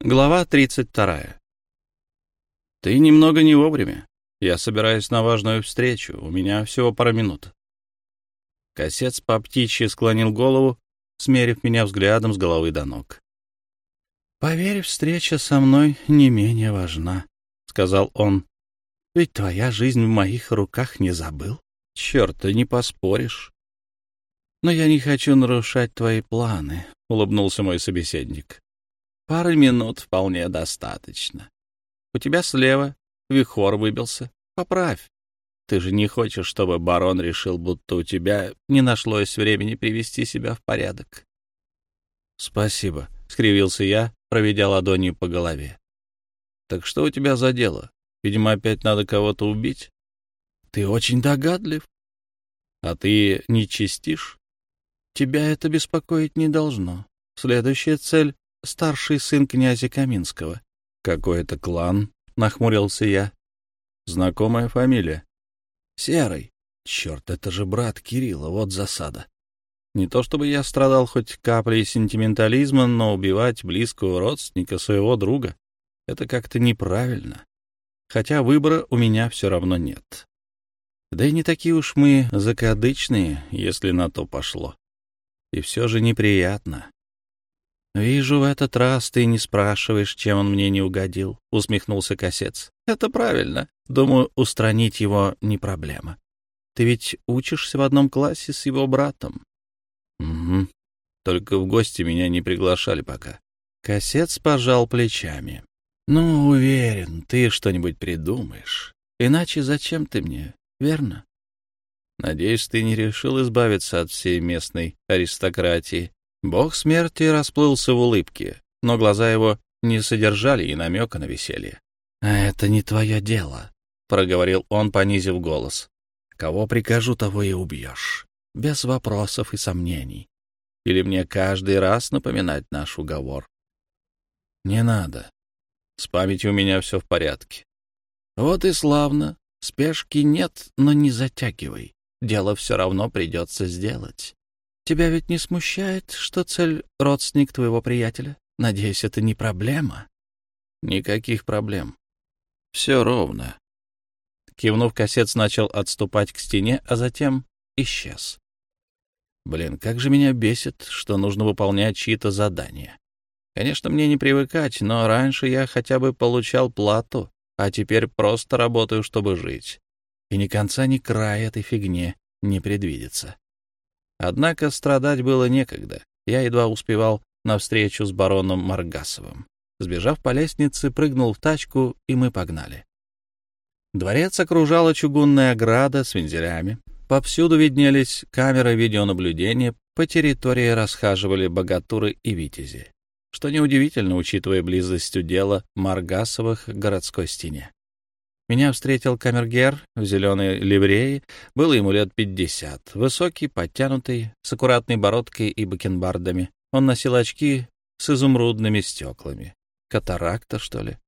Глава 32. Ты немного не вовремя. Я собираюсь на важную встречу. У меня всего пара минут. Косец по птичьи склонил голову, смерив меня взглядом с головы до ног. «Поверь, встреча со мной не менее важна», — сказал он. «Ведь твоя жизнь в моих руках не забыл. Черт, ты не поспоришь». «Но я не хочу нарушать твои планы», — улыбнулся мой собеседник. Пары минут вполне достаточно. У тебя слева вихор выбился. Поправь. Ты же не хочешь, чтобы барон решил, будто у тебя не нашлось времени привести себя в порядок. — Спасибо, — скривился я, проведя ладонью по голове. — Так что у тебя за дело? Видимо, опять надо кого-то убить? — Ты очень догадлив. — А ты не чистишь? — Тебя это беспокоить не должно. Следующая цель старший сын князя Каминского. Какой это клан? Нахмурился я. Знакомая фамилия. Серый. Черт, это же брат Кирилла, вот засада. Не то чтобы я страдал хоть каплей сентиментализма, но убивать близкого родственника своего друга — это как-то неправильно. Хотя выбора у меня все равно нет. Да и не такие уж мы закадычные, если на то пошло. И все же неприятно. «Вижу, в этот раз ты не спрашиваешь, чем он мне не угодил», — усмехнулся Косец. «Это правильно. Думаю, устранить его не проблема. Ты ведь учишься в одном классе с его братом». «Угу. Только в гости меня не приглашали пока». Косец пожал плечами. «Ну, уверен, ты что-нибудь придумаешь. Иначе зачем ты мне, верно?» «Надеюсь, ты не решил избавиться от всей местной аристократии», Бог смерти расплылся в улыбке, но глаза его не содержали и намека на веселье. «А «Это не твое дело», — проговорил он, понизив голос. «Кого прикажу, того и убьешь, без вопросов и сомнений. Или мне каждый раз напоминать наш уговор?» «Не надо. С памятью у меня все в порядке». «Вот и славно. Спешки нет, но не затягивай. Дело все равно придется сделать. Тебя ведь не смущает, что цель — родственник твоего приятеля? Надеюсь, это не проблема?» «Никаких проблем. Все ровно». Кивнув, косец начал отступать к стене, а затем исчез. Блин, как же меня бесит, что нужно выполнять чьи-то задания. Конечно, мне не привыкать, но раньше я хотя бы получал плату, а теперь просто работаю, чтобы жить. И ни конца, ни края этой фигне не предвидится. Однако страдать было некогда. Я едва успевал на встречу с бароном Маргасовым. Сбежав по лестнице, прыгнул в тачку, и мы погнали. Дворец окружала чугунная ограда с вензелями. Повсюду виднелись камеры видеонаблюдения, по территории расхаживали богатуры и витязи. Что неудивительно, учитывая близость удела Маргасовых к городской стене. Меня встретил камергер в зеленой ливреи. Было ему лет пятьдесят. Высокий, подтянутый, с аккуратной бородкой и бакенбардами. Он носил очки с изумрудными стеклами. Катаракта, что ли?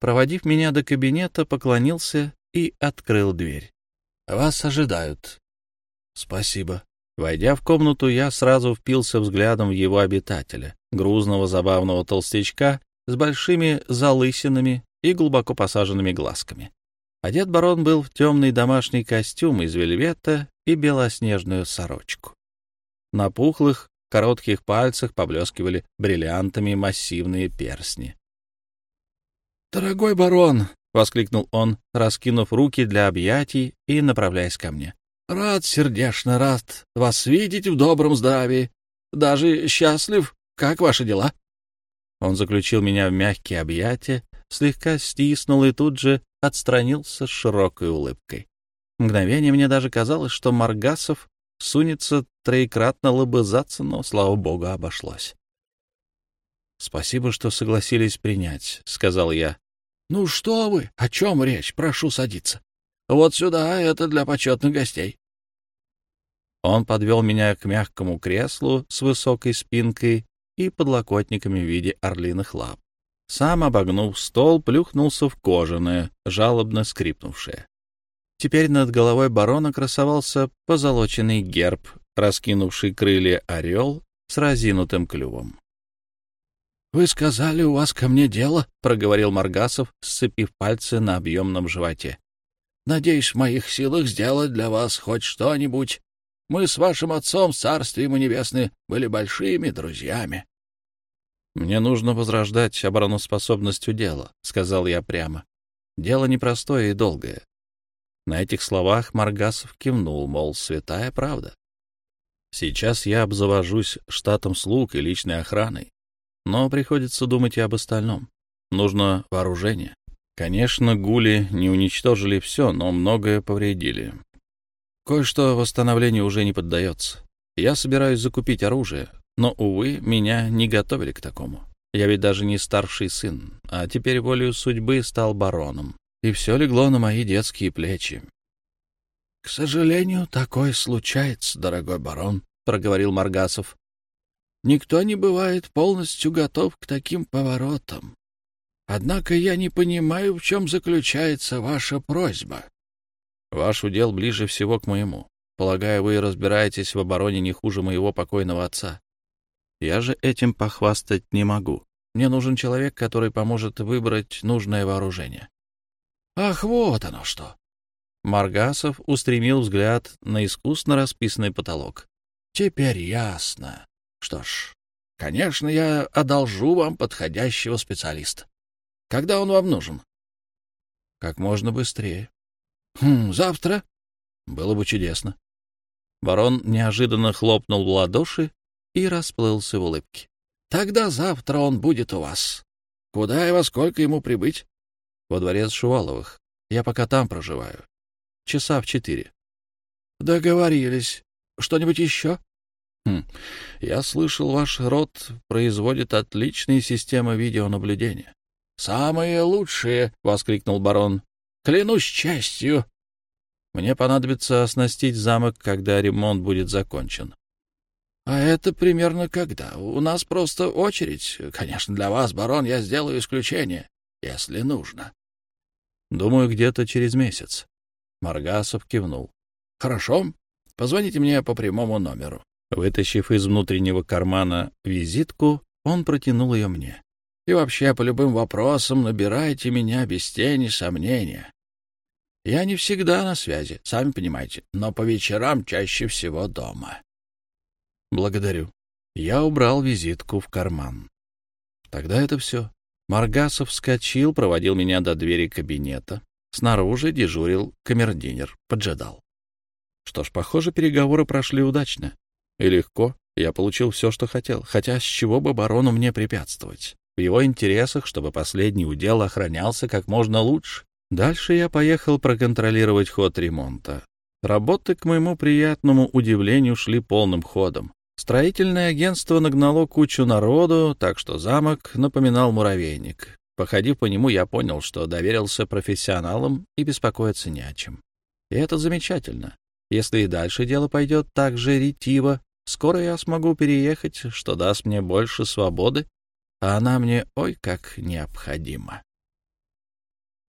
Проводив меня до кабинета, поклонился и открыл дверь. «Вас ожидают». «Спасибо». Войдя в комнату, я сразу впился взглядом в его обитателя, грузного забавного толстячка с большими залысинами и глубоко посаженными глазками. Одет барон был в темный домашний костюм из вельвета и белоснежную сорочку. На пухлых, коротких пальцах поблескивали бриллиантами массивные перстни. «Дорогой барон!» — воскликнул он, раскинув руки для объятий и направляясь ко мне. «Рад, сердечно рад вас видеть в добром здравии. Даже счастлив. Как ваши дела?» Он заключил меня в мягкие объятия, слегка стиснул и тут же отстранился с широкой улыбкой. Мгновение мне даже казалось, что Маргасов сунется троекратно лобызаться, но, слава богу, обошлось. «Спасибо, что согласились принять», — сказал я. «Ну что вы? О чем речь? Прошу садиться. Вот сюда, это для почетных гостей». Он подвел меня к мягкому креслу с высокой спинкой и подлокотниками в виде орлиных лап. Сам, обогнув стол, плюхнулся в кожаное, жалобно скрипнувшее. Теперь над головой барона красовался позолоченный герб, раскинувший крылья орел с разинутым клювом. «Вы сказали, у вас ко мне дело?» — проговорил Маргасов, сцепив пальцы на объемном животе. «Надеюсь, в моих силах сделать для вас хоть что-нибудь. Мы с вашим отцом, царствие ему небесное, были большими друзьями». «Мне нужно возрождать обороноспособность дела», — сказал я прямо. «Дело непростое и долгое». На этих словах Маргасов кивнул, мол, святая правда. Сейчас я обзавожусь штатом слуг и личной охраной. Но приходится думать и об остальном. Нужно вооружение. Конечно, гули не уничтожили все, но многое повредили. Кое-что восстановлению уже не поддается. Я собираюсь закупить оружие, но, увы, меня не готовили к такому. Я ведь даже не старший сын, а теперь волею судьбы стал бароном. И все легло на мои детские плечи. — К сожалению, такое случается, дорогой барон, — проговорил Маргасов. — Никто не бывает полностью готов к таким поворотам. Однако я не понимаю, в чем заключается ваша просьба. — Ваш удел ближе всего к моему. Полагаю, вы разбираетесь в обороне не хуже моего покойного отца. Я же этим похвастать не могу. Мне нужен человек, который поможет выбрать нужное вооружение. — Ах, вот оно что! Маргасов устремил взгляд на искусно расписанный потолок. — Теперь ясно. Что ж, конечно, я одолжу вам подходящего специалиста. Когда он вам нужен? — Как можно быстрее. — Хм, завтра? — Было бы чудесно. Барон неожиданно хлопнул в ладоши и расплылся в улыбке. — Тогда завтра он будет у вас. Куда и во сколько ему прибыть? — Во дворец Шуваловых. Я пока там проживаю. Часа в четыре. — Договорились. Что-нибудь еще? Хм. Я слышал, ваш род производит отличные системы видеонаблюдения. — Самые лучшие! — воскликнул барон. — Клянусь честью! Мне понадобится оснастить замок, когда ремонт будет закончен. А это примерно когда? У нас просто очередь. Конечно, для вас, барон, я сделаю исключение, если нужно. Думаю, где-то через месяц. Маргасов кивнул. Хорошо. Позвоните мне по прямому номеру. Вытащив из внутреннего кармана визитку, он протянул ее мне. И вообще, по любым вопросам набирайте меня без тени сомнения. Я не всегда на связи, сами понимаете, но по вечерам чаще всего дома. Благодарю. Я убрал визитку в карман. Тогда это все. Маргасов вскочил, проводил меня до двери кабинета. Снаружи дежурил камердинер, поджидал. Что ж, похоже, переговоры прошли удачно. И легко. Я получил все, что хотел. Хотя с чего бы барону мне препятствовать? В его интересах, чтобы последний удел охранялся как можно лучше. Дальше я поехал проконтролировать ход ремонта. Работы, к моему приятному удивлению, шли полным ходом. Строительное агентство нагнало кучу народу, так что замок напоминал муравейник. Походив по нему, я понял, что доверился профессионалам и беспокоиться не о чем. И это замечательно. Если и дальше дело пойдет так же ретиво, скоро я смогу переехать, что даст мне больше свободы, а она мне ой как необходима.